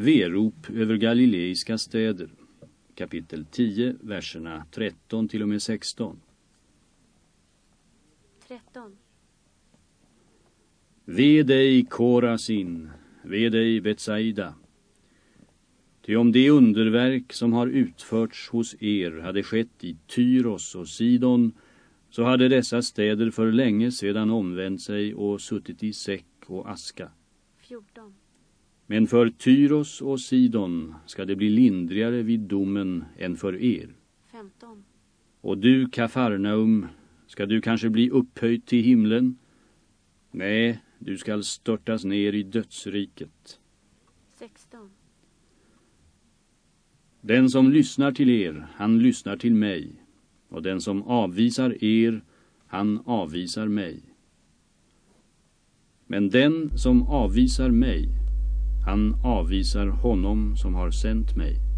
Verop över galileiska städer. Kapitel 10, verserna 13 till och med 16. 13. Ve dig Korasin, ve dig Betsaida. Ty om det underverk som har utförts hos er hade skett i Tyros och Sidon så hade dessa städer för länge sedan omvänt sig och suttit i säck och aska. 14. Men för Tyros och Sidon ska det bli lindrigare vid domen än för er. 15. Och du, Kafarnaum, ska du kanske bli upphöjt till himlen? Nej, du skall störtas ner i dödsriket. 16. Den som lyssnar till er, han lyssnar till mig. Och den som avvisar er, han avvisar mig. Men den som avvisar mig, han avvisar honom som har sänt mig.